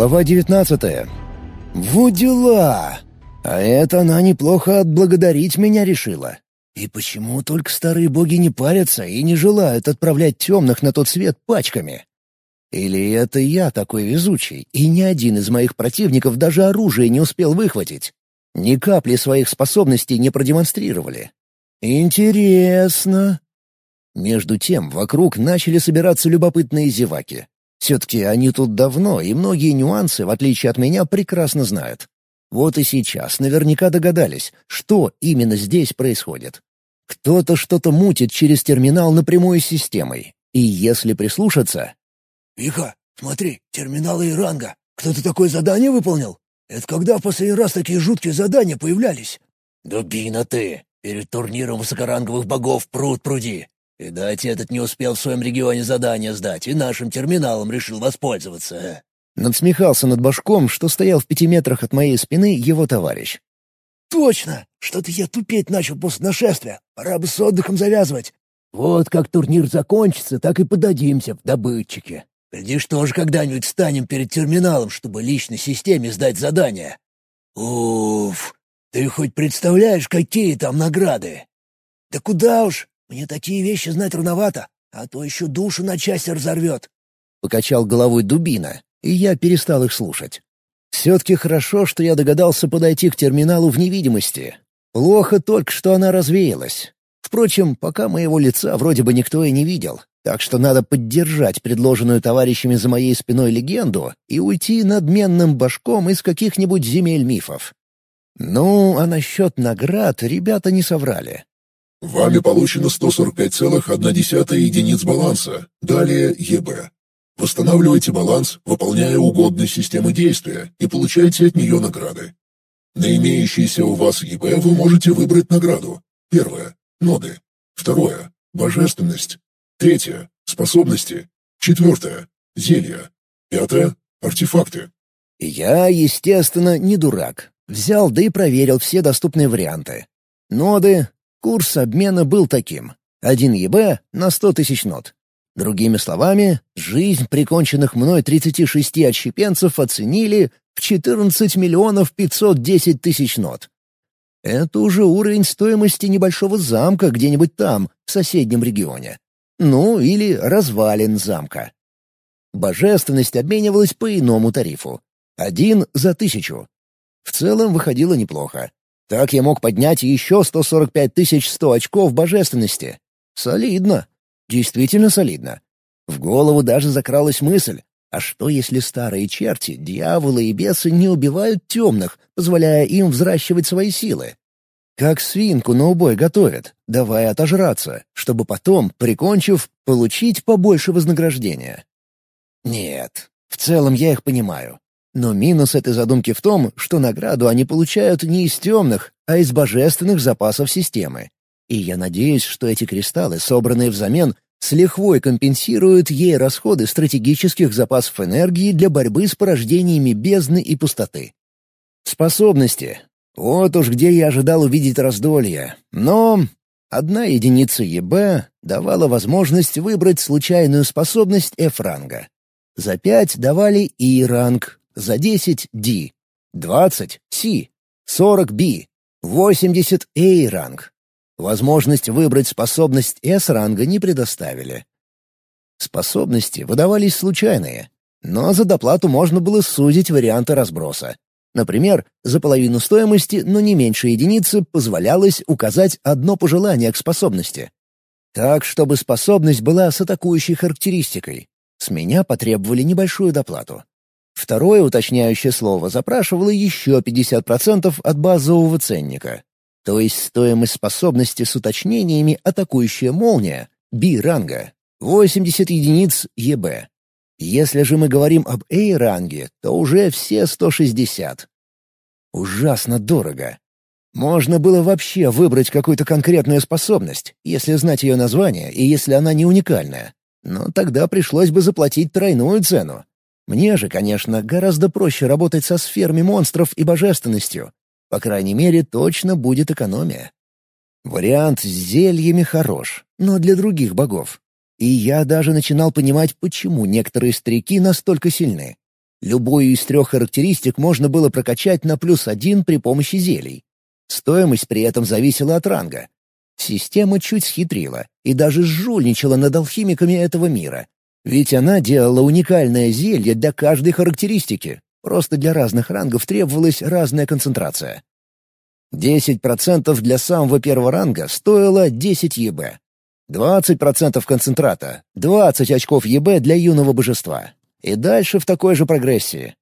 Глава 19. Вот дела! А это она неплохо отблагодарить меня решила. И почему только старые боги не парятся и не желают отправлять темных на тот свет пачками? Или это я такой везучий, и ни один из моих противников даже оружие не успел выхватить? Ни капли своих способностей не продемонстрировали. Интересно. Между тем вокруг начали собираться любопытные зеваки. Все-таки они тут давно, и многие нюансы, в отличие от меня, прекрасно знают. Вот и сейчас наверняка догадались, что именно здесь происходит. Кто-то что-то мутит через терминал напрямую с системой. И если прислушаться... «Вика, смотри, терминалы Иранга. Кто-то такое задание выполнил? Это когда в последний раз такие жуткие задания появлялись?» «Дубина ты! Перед турниром высокоранговых богов пруд пруди. Видать, этот не успел в своем регионе задание сдать и нашим терминалом решил воспользоваться. Надсмехался над башком, что стоял в пяти метрах от моей спины его товарищ. «Точно! Что-то я тупеть начал после нашествия. Пора бы с отдыхом завязывать. Вот как турнир закончится, так и подадимся в добытчики. Глядишь, тоже когда-нибудь станем перед терминалом, чтобы личной системе сдать задание. Уф, ты хоть представляешь, какие там награды?» «Да куда уж! Мне такие вещи знать рановато, а то еще душу на части разорвет». Покачал головой дубина, и я перестал их слушать. Все-таки хорошо, что я догадался подойти к терминалу в невидимости. Плохо только, что она развеялась. Впрочем, пока моего лица вроде бы никто и не видел, так что надо поддержать предложенную товарищами за моей спиной легенду и уйти надменным башком из каких-нибудь земель мифов. Ну, а насчет наград ребята не соврали. Вами получено 145,1 единиц баланса. Далее ЕБ. Восстанавливайте баланс, выполняя угодные системы действия, и получайте от нее награды. На имеющиеся у вас ЕБ вы можете выбрать награду. Первое — ноды. Второе — божественность. Третье — способности. Четвертое — зелья. Пятое — артефакты. Я, естественно, не дурак. Взял да и проверил все доступные варианты. Ноды, Курс обмена был таким. Один ЕБ на сто тысяч нот. Другими словами, жизнь приконченных мной 36 отщепенцев оценили в 14 миллионов 510 тысяч нот. Это уже уровень стоимости небольшого замка где-нибудь там, в соседнем регионе. Ну, или развалин замка. Божественность обменивалась по иному тарифу. Один за тысячу. В целом выходило неплохо. Так я мог поднять еще 145 100 очков божественности. Солидно. Действительно солидно. В голову даже закралась мысль, а что если старые черти, дьяволы и бесы не убивают темных, позволяя им взращивать свои силы? Как свинку на убой готовят, давая отожраться, чтобы потом, прикончив, получить побольше вознаграждения. Нет, в целом я их понимаю. Но минус этой задумки в том, что награду они получают не из темных, а из божественных запасов системы. И я надеюсь, что эти кристаллы, собранные взамен, с лихвой компенсируют ей расходы стратегических запасов энергии для борьбы с порождениями бездны и пустоты. Способности. Вот уж где я ожидал увидеть раздолье. Но одна единица ЕБ давала возможность выбрать случайную способность F-ранга. За пять давали И-ранг, за 10 — D, 20 — C, 40 — B, 80 — A-ранг. Возможность выбрать способность S-ранга не предоставили. Способности выдавались случайные, но за доплату можно было сузить варианты разброса. Например, за половину стоимости, но не меньше единицы, позволялось указать одно пожелание к способности. Так, чтобы способность была с атакующей характеристикой. С меня потребовали небольшую доплату. Второе уточняющее слово запрашивало еще 50% от базового ценника. То есть стоимость способности с уточнениями «атакующая молния» B-ранга — 80 единиц ЕБ. Если же мы говорим об A-ранге, то уже все 160. Ужасно дорого. Можно было вообще выбрать какую-то конкретную способность, если знать ее название и если она не уникальная. Но тогда пришлось бы заплатить тройную цену. Мне же, конечно, гораздо проще работать со сферами монстров и божественностью. По крайней мере, точно будет экономия. Вариант с зельями хорош, но для других богов. И я даже начинал понимать, почему некоторые старики настолько сильны. Любую из трех характеристик можно было прокачать на плюс один при помощи зелий. Стоимость при этом зависела от ранга. Система чуть схитрила и даже жульничала над алхимиками этого мира. Ведь она делала уникальное зелье для каждой характеристики. Просто для разных рангов требовалась разная концентрация. 10% для самого первого ранга стоило 10 ЕБ. 20% концентрата, 20 очков ЕБ для юного божества. И дальше в такой же прогрессии.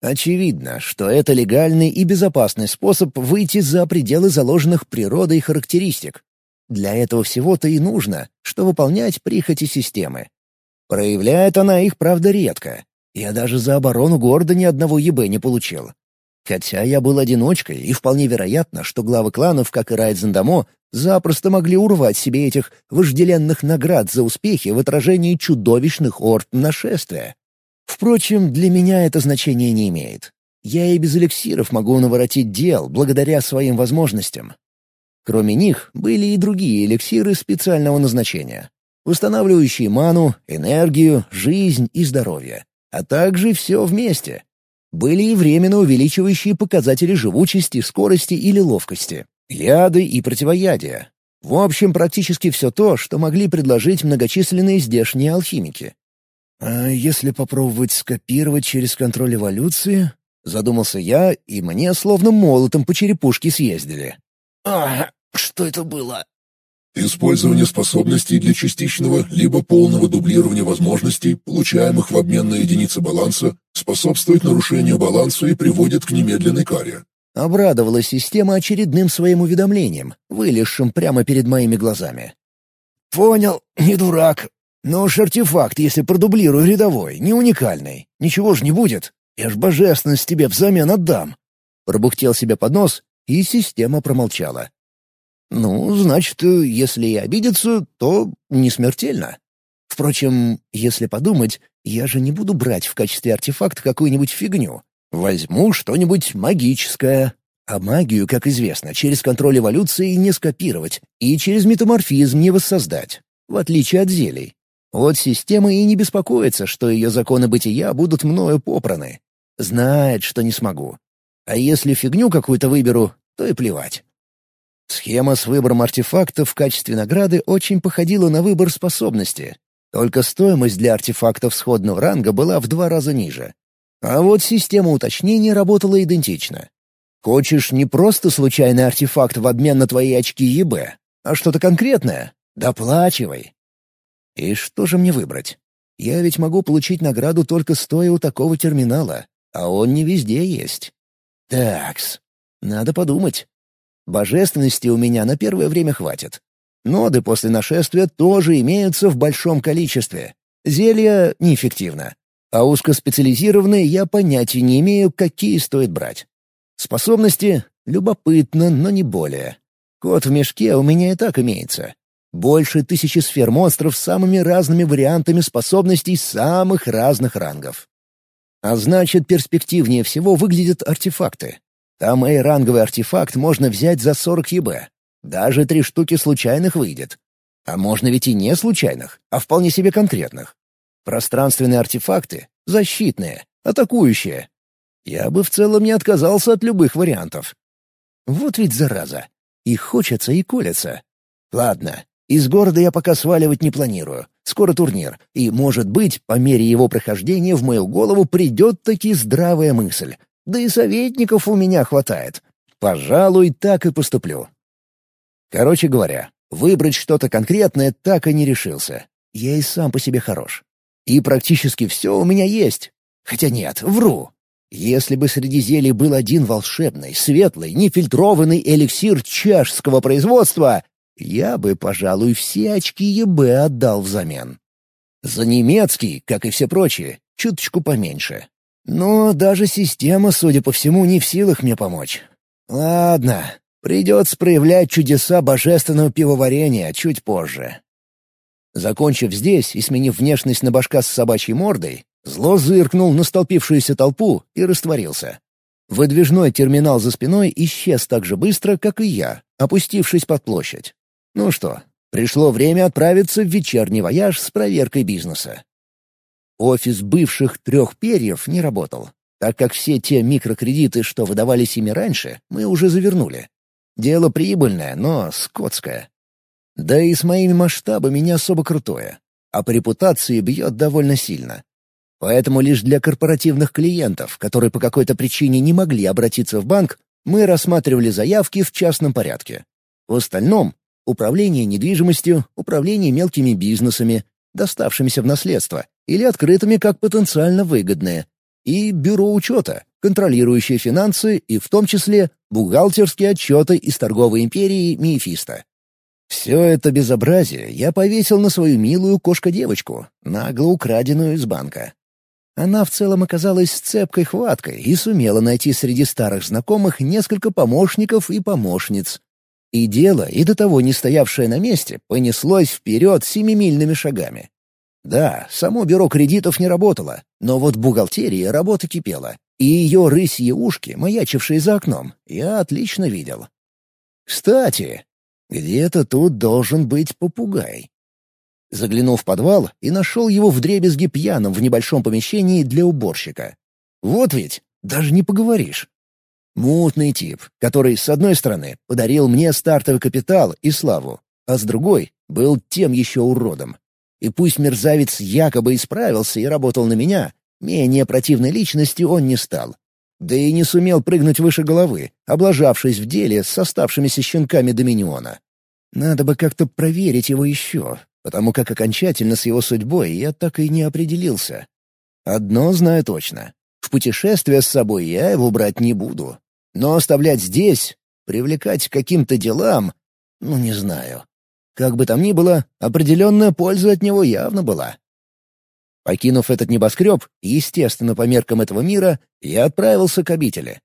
Очевидно, что это легальный и безопасный способ выйти за пределы заложенных природой характеристик. Для этого всего-то и нужно, что выполнять прихоти системы. Проявляет она их, правда, редко. Я даже за оборону города ни одного ЕБ не получил. Хотя я был одиночкой, и вполне вероятно, что главы кланов, как и Райдзендамо, запросто могли урвать себе этих вожделенных наград за успехи в отражении чудовищных орд нашествия. Впрочем, для меня это значения не имеет. Я и без эликсиров могу наворотить дел благодаря своим возможностям. Кроме них, были и другие эликсиры специального назначения, устанавливающие ману, энергию, жизнь и здоровье, а также все вместе. Были и временно увеличивающие показатели живучести, скорости или ловкости, яды и противоядия. В общем, практически все то, что могли предложить многочисленные здешние алхимики. «А если попробовать скопировать через контроль эволюции?» — задумался я, и мне словно молотом по черепушке съездили. «А, что это было?» Использование способностей для частичного либо полного дублирования возможностей, получаемых в обмен на единицы баланса, способствует нарушению баланса и приводит к немедленной каре. Обрадовала система очередным своим уведомлением, вылезшим прямо перед моими глазами. «Понял, не дурак. Но уж артефакт, если продублирую рядовой, не уникальный. Ничего ж не будет. Я ж божественность тебе взамен отдам». Пробухтел себе под нос, и система промолчала. «Ну, значит, если и обидится, то не смертельно. Впрочем, если подумать, я же не буду брать в качестве артефакта какую-нибудь фигню. Возьму что-нибудь магическое. А магию, как известно, через контроль эволюции не скопировать и через метаморфизм не воссоздать, в отличие от зелий. Вот система и не беспокоится, что ее законы бытия будут мною попраны. Знает, что не смогу. А если фигню какую-то выберу, то и плевать. Схема с выбором артефактов в качестве награды очень походила на выбор способности. Только стоимость для артефактов сходного ранга была в два раза ниже. А вот система уточнения работала идентично. Хочешь не просто случайный артефакт в обмен на твои очки ЕБ, а что-то конкретное? Доплачивай. И что же мне выбрать? Я ведь могу получить награду только стоя у такого терминала, а он не везде есть. Такс, надо подумать. Божественности у меня на первое время хватит. Ноды после нашествия тоже имеются в большом количестве. Зелья неэффективно. А узкоспециализированные я понятия не имею, какие стоит брать. Способности — любопытно, но не более. Кот в мешке у меня и так имеется. Больше тысячи сфер монстров с самыми разными вариантами способностей самых разных рангов. А значит, перспективнее всего выглядят артефакты. Там A-ранговый артефакт можно взять за 40 ЕБ. Даже три штуки случайных выйдет. А можно ведь и не случайных, а вполне себе конкретных. Пространственные артефакты — защитные, атакующие. Я бы в целом не отказался от любых вариантов. Вот ведь зараза. И хочется, и колется. Ладно, из города я пока сваливать не планирую. Скоро турнир, и, может быть, по мере его прохождения в мою голову придет таки здравая мысль. Да и советников у меня хватает. Пожалуй, так и поступлю. Короче говоря, выбрать что-то конкретное так и не решился. Я и сам по себе хорош. И практически все у меня есть. Хотя нет, вру. Если бы среди зелий был один волшебный, светлый, нефильтрованный эликсир чешского производства, я бы, пожалуй, все очки ЕБ отдал взамен. За немецкий, как и все прочие, чуточку поменьше. Но даже система, судя по всему, не в силах мне помочь. Ладно, придется проявлять чудеса божественного пивоварения чуть позже. Закончив здесь и сменив внешность на башка с собачьей мордой, зло зыркнул на столпившуюся толпу и растворился. Выдвижной терминал за спиной исчез так же быстро, как и я, опустившись под площадь. Ну что, пришло время отправиться в вечерний вояж с проверкой бизнеса. Офис бывших трех перьев не работал, так как все те микрокредиты, что выдавались ими раньше, мы уже завернули. Дело прибыльное, но скотское. Да и с моими масштабами не особо крутое, а по репутации бьет довольно сильно. Поэтому лишь для корпоративных клиентов, которые по какой-то причине не могли обратиться в банк, мы рассматривали заявки в частном порядке. В остальном — управление недвижимостью, управление мелкими бизнесами, доставшимися в наследство, или открытыми как потенциально выгодные, и бюро учета, контролирующее финансы и в том числе бухгалтерские отчеты из торговой империи Мефисто. Все это безобразие я повесил на свою милую кошка-девочку, нагло украденную из банка. Она в целом оказалась цепкой хваткой и сумела найти среди старых знакомых несколько помощников и помощниц. И дело, и до того не стоявшее на месте, понеслось вперед семимильными шагами. Да, само бюро кредитов не работало, но вот бухгалтерия работа кипела, и ее рысьи ушки, маячившие за окном, я отлично видел. Кстати, где-то тут должен быть попугай. Заглянул в подвал и нашел его вдребезги пьяным в небольшом помещении для уборщика. Вот ведь, даже не поговоришь. Мутный тип, который, с одной стороны, подарил мне стартовый капитал и славу, а с другой — был тем еще уродом, и пусть мерзавец якобы исправился и работал на меня, менее противной личностью он не стал. Да и не сумел прыгнуть выше головы, облажавшись в деле с оставшимися щенками Доминиона. Надо бы как-то проверить его еще, потому как окончательно с его судьбой я так и не определился. Одно знаю точно. В путешествие с собой я его брать не буду. Но оставлять здесь, привлекать к каким-то делам, ну не знаю. Как бы там ни было, определенная польза от него явно была. Покинув этот небоскреб, естественно, по меркам этого мира, я отправился к обители.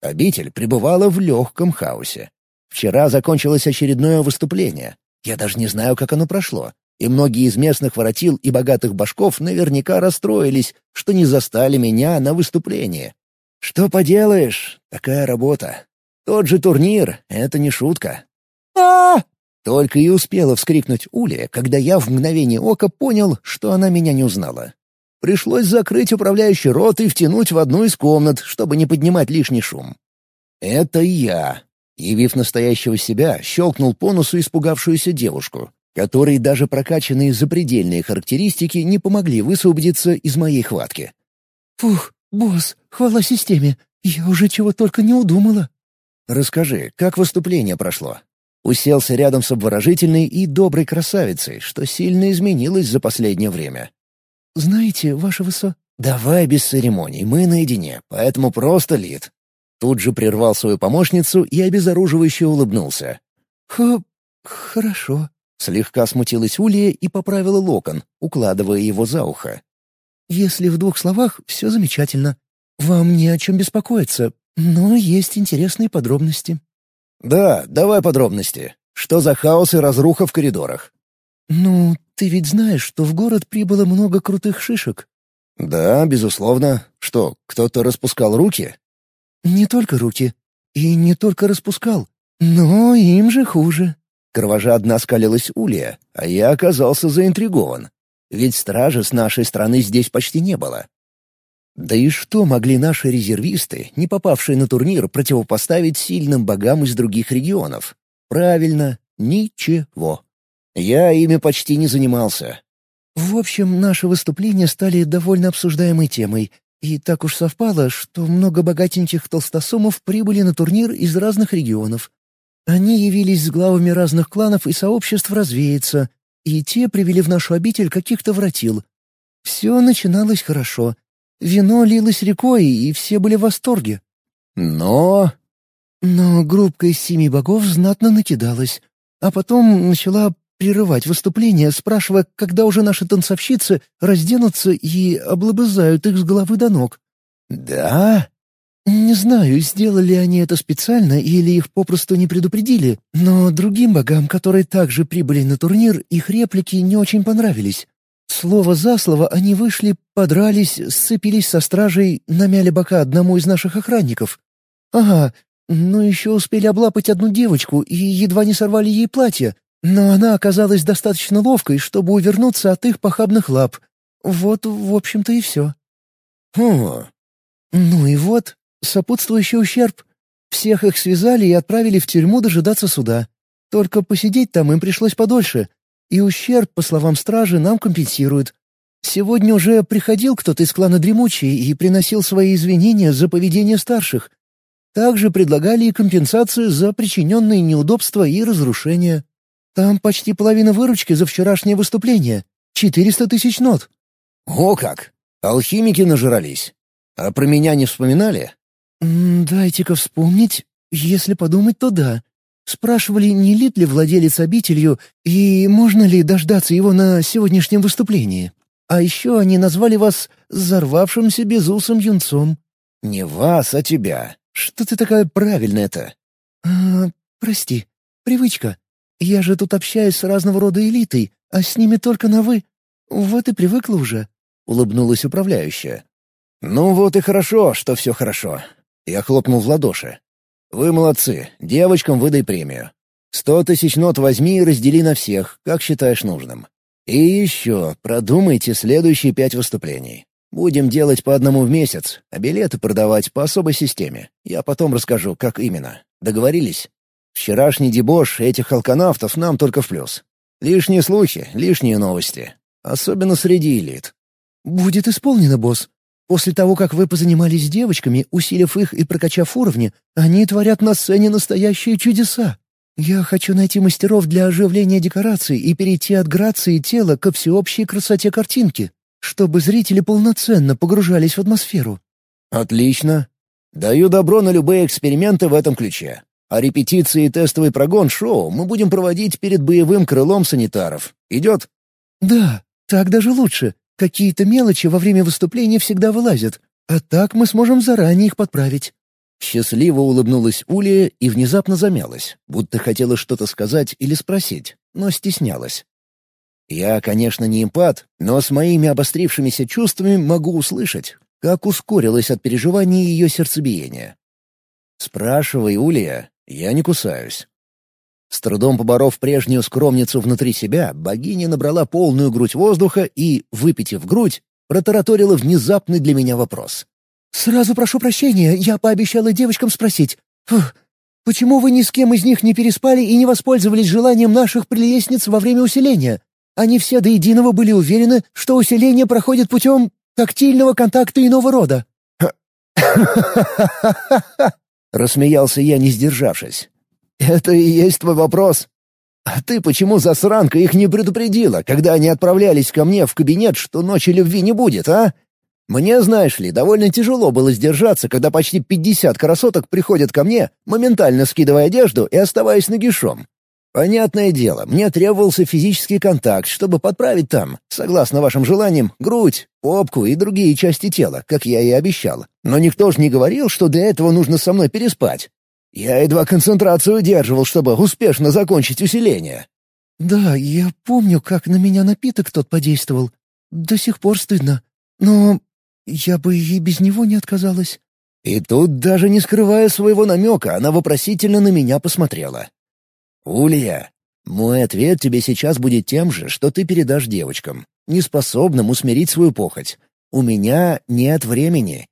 Обитель пребывала в легком хаосе. Вчера закончилось очередное выступление. Я даже не знаю, как оно прошло. И многие из местных воротил и богатых башков наверняка расстроились, что не застали меня на выступлении. Что поделаешь, такая работа. Тот же турнир — это не шутка. а только и успела вскрикнуть Уля, когда я в мгновение ока понял, что она меня не узнала. Пришлось закрыть управляющий рот и втянуть в одну из комнат, чтобы не поднимать лишний шум. «Это я», явив настоящего себя, щелкнул по носу испугавшуюся девушку, которой даже прокачанные запредельные характеристики не помогли высвободиться из моей хватки. «Фух, босс, хвала системе, я уже чего только не удумала». «Расскажи, как выступление прошло?» Уселся рядом с обворожительной и доброй красавицей, что сильно изменилось за последнее время. «Знаете, ваше высо...» «Давай без церемоний, мы наедине, поэтому просто лид». Тут же прервал свою помощницу и обезоруживающе улыбнулся. «Х... хорошо». Слегка смутилась Улья и поправила локон, укладывая его за ухо. «Если в двух словах, все замечательно. Вам не о чем беспокоиться, но есть интересные подробности». «Да, давай подробности. Что за хаос и разруха в коридорах?» «Ну, ты ведь знаешь, что в город прибыло много крутых шишек». «Да, безусловно. Что, кто-то распускал руки?» «Не только руки. И не только распускал. Но им же хуже». Кровожадно оскалилась Улья, а я оказался заинтригован. Ведь стражи с нашей стороны здесь почти не было. Да и что могли наши резервисты, не попавшие на турнир, противопоставить сильным богам из других регионов? Правильно, ничего. Я ими почти не занимался. В общем, наши выступления стали довольно обсуждаемой темой, и так уж совпало, что много богатеньких толстосумов прибыли на турнир из разных регионов. Они явились с главами разных кланов и сообществ развеяться, и те привели в нашу обитель каких-то вратил. Все начиналось хорошо — Вино лилось рекой, и все были в восторге. Но... Но группка из семи богов знатно накидалась, а потом начала прерывать выступление, спрашивая, когда уже наши танцовщицы разденутся и облобызают их с головы до ног. «Да?» Не знаю, сделали они это специально или их попросту не предупредили, но другим богам, которые также прибыли на турнир, их реплики не очень понравились. Слово за слово они вышли, подрались, сцепились со стражей, намяли бока одному из наших охранников. Ага, ну еще успели облапать одну девочку и едва не сорвали ей платье, но она оказалась достаточно ловкой, чтобы увернуться от их похабных лап. Вот, в общем-то, и все. Хм. Ну и вот, сопутствующий ущерб. Всех их связали и отправили в тюрьму дожидаться суда. Только посидеть там им пришлось подольше. И ущерб, по словам стражи, нам компенсируют. Сегодня уже приходил кто-то из клана Дремучий и приносил свои извинения за поведение старших. Также предлагали и компенсацию за причиненные неудобства и разрушения. Там почти половина выручки за вчерашнее выступление. Четыреста тысяч нот. О как! Алхимики нажрались. А про меня не вспоминали? «Дайте-ка вспомнить. Если подумать, то да. Спрашивали, не лит ли владелец обителью, и можно ли дождаться его на сегодняшнем выступлении. А еще они назвали вас взорвавшимся безусым юнцом». «Не вас, а тебя. Что ты такая правильная-то?» «А, прости. Привычка. Я же тут общаюсь с разного рода элитой, а с ними только на «вы». Вот и привыкла уже», — улыбнулась управляющая. «Ну вот и хорошо, что все хорошо». Я хлопнул в ладоши. «Вы молодцы. Девочкам выдай премию. Сто тысяч нот возьми и раздели на всех, как считаешь нужным. И еще продумайте следующие пять выступлений. Будем делать по одному в месяц, а билеты продавать по особой системе. Я потом расскажу, как именно. Договорились? Вчерашний дебош этих алканавтов нам только в плюс. Лишние слухи, лишние новости. Особенно среди элит. «Будет исполнено, босс. После того, как вы позанимались с девочками, усилив их и прокачав уровни, они творят на сцене настоящие чудеса. Я хочу найти мастеров для оживления декораций и перейти от грации тела ко всеобщей красоте картинки, чтобы зрители полноценно погружались в атмосферу». «Отлично. Даю добро на любые эксперименты в этом ключе. А репетиции и тестовый прогон шоу мы будем проводить перед боевым крылом санитаров. Идет?» «Да, так даже лучше. Какие-то мелочи во время выступления всегда вылазят, а так мы сможем заранее их подправить». Счастливо улыбнулась Улия и внезапно замялась, будто хотела что-то сказать или спросить, но стеснялась. Я, конечно, не эмпат, но с моими обострившимися чувствами могу услышать, как ускорилось от переживаний ее сердцебиение. «Спрашивай, Улия, я не кусаюсь». С трудом поборов прежнюю скромницу внутри себя, богиня набрала полную грудь воздуха и, выпитив грудь, протараторила внезапный для меня вопрос. «Сразу прошу прощения, я пообещала девочкам спросить. Фух, почему вы ни с кем из них не переспали и не воспользовались желанием наших прелестниц во время усиления? Они все до единого были уверены, что усиление проходит путем тактильного контакта иного рода». Рассмеялся я, не сдержавшись. «Это и есть твой вопрос? А ты почему, засранка, их не предупредила, когда они отправлялись ко мне в кабинет, что ночи любви не будет, а? Мне, знаешь ли, довольно тяжело было сдержаться, когда почти пятьдесят красоток приходят ко мне, моментально скидывая одежду и оставаясь нагишом. Понятное дело, мне требовался физический контакт, чтобы подправить там, согласно вашим желаниям, грудь, попку и другие части тела, как я и обещал. Но никто же не говорил, что для этого нужно со мной переспать. Я едва концентрацию удерживал, чтобы успешно закончить усиление. «Да, я помню, как на меня напиток тот подействовал. До сих пор стыдно. Но я бы и без него не отказалась». И тут, даже не скрывая своего намека, она вопросительно на меня посмотрела. «Улья, мой ответ тебе сейчас будет тем же, что ты передашь девочкам, неспособным усмирить свою похоть. У меня нет времени,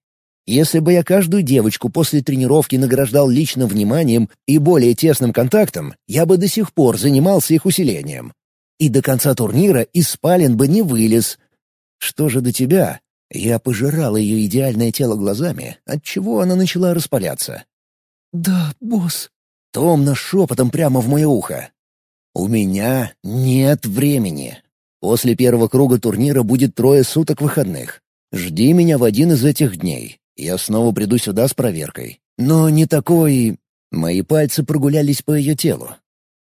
если бы я каждую девочку после тренировки награждал личным вниманием и более тесным контактом, я бы до сих пор занимался их усилением. И до конца турнира из спален бы не вылез. Что же до тебя? Я пожирал ее идеальное тело глазами, отчего она начала распаляться. «Да, босс». Томно шепотом прямо в мое ухо. «У меня нет времени. После первого круга турнира будет трое суток выходных. Жди меня в один из этих дней. Я снова приду сюда с проверкой. Но не такой... Мои пальцы прогулялись по ее телу.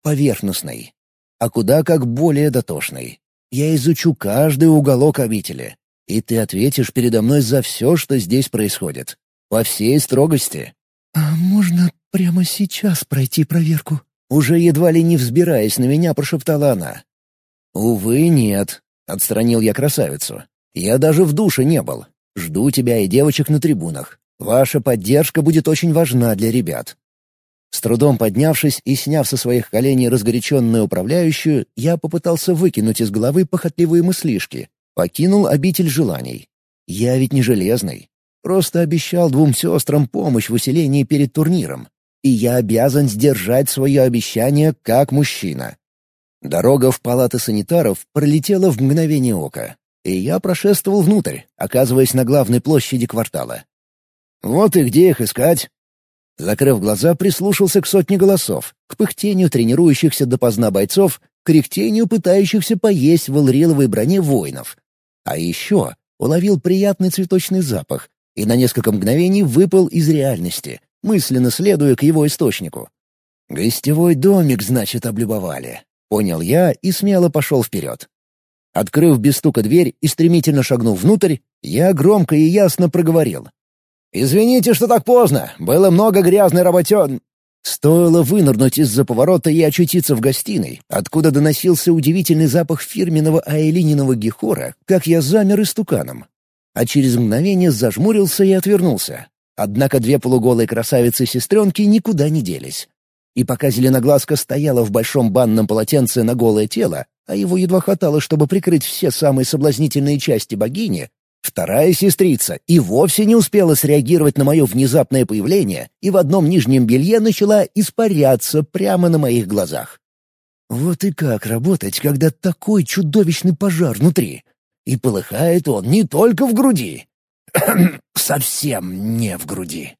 Поверхностной. А куда как более дотошной. Я изучу каждый уголок обители. И ты ответишь передо мной за все, что здесь происходит. По всей строгости. «А можно прямо сейчас пройти проверку?» Уже едва ли не взбираясь на меня, прошептала она. «Увы, нет», — отстранил я красавицу. «Я даже в душе не был. Жду тебя и девочек на трибунах. Ваша поддержка будет очень важна для ребят». С трудом поднявшись и сняв со своих коленей разгоряченную управляющую, я попытался выкинуть из головы похотливые мыслишки Покинул обитель желаний. Я ведь не железный. Просто обещал двум сестрам помощь в усилении перед турниром. И я обязан сдержать свое обещание как мужчина. Дорога в палаты санитаров пролетела в мгновение ока, и я прошествовал внутрь, оказываясь на главной площади квартала. Вот и где их искать. Закрыв глаза, прислушался к сотне голосов, к пыхтению тренирующихся допоздна бойцов, к рехтению пытающихся поесть в элриловой броне воинов. А еще уловил приятный цветочный запах и на несколько мгновений выпал из реальности, мысленно следуя к его источнику. «Гостевой домик, значит, облюбовали», — понял я и смело пошел вперед. Открыв без стука дверь и стремительно шагнув внутрь, я громко и ясно проговорил. «Извините, что так поздно. Было много грязной работен...» Стоило вынырнуть из-за поворота и очутиться в гостиной, откуда доносился удивительный запах фирменного аэлининого гехора, как я замер истуканом. А через мгновение зажмурился и отвернулся. Однако две полуголые красавицы-сестренки никуда не делись. И пока зеленоглазка стояла в большом банном полотенце на голое тело, а его едва хватало, чтобы прикрыть все самые соблазнительные части богини, Вторая сестрица и вовсе не успела среагировать на мое внезапное появление и в одном нижнем белье начала испаряться прямо на моих глазах. Вот и как работать, когда такой чудовищный пожар внутри? И полыхает он не только в груди. Совсем не в груди.